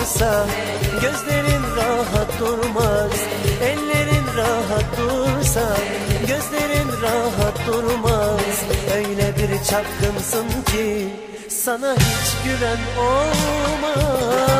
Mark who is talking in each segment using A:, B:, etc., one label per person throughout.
A: varsa Gözlerin rahat durmaz Ellerin rahat dursa Gözlerin rahat durmaz Öyle bir çapkınsın ki Sana hiç güven olmaz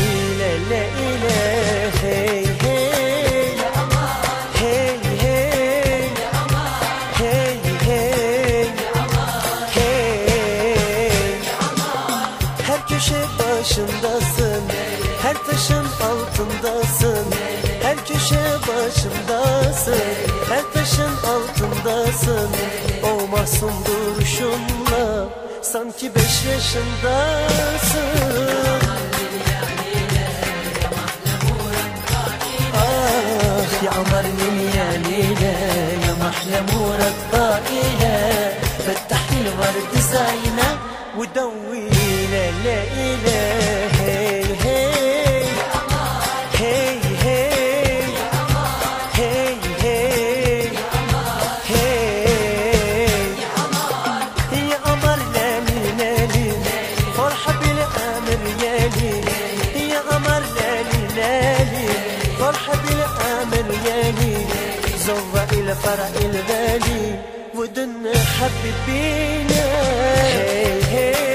A: başındasın Her taşın altındasın Her köşe başındasın Her taşın altındasın O masum duruşunla Sanki beş yaşındasın Ah ya amarnin ya leyla Ya mahlemu ratta ile Fettahil var dizayna ودور فرق الغالي ودن حبيبينا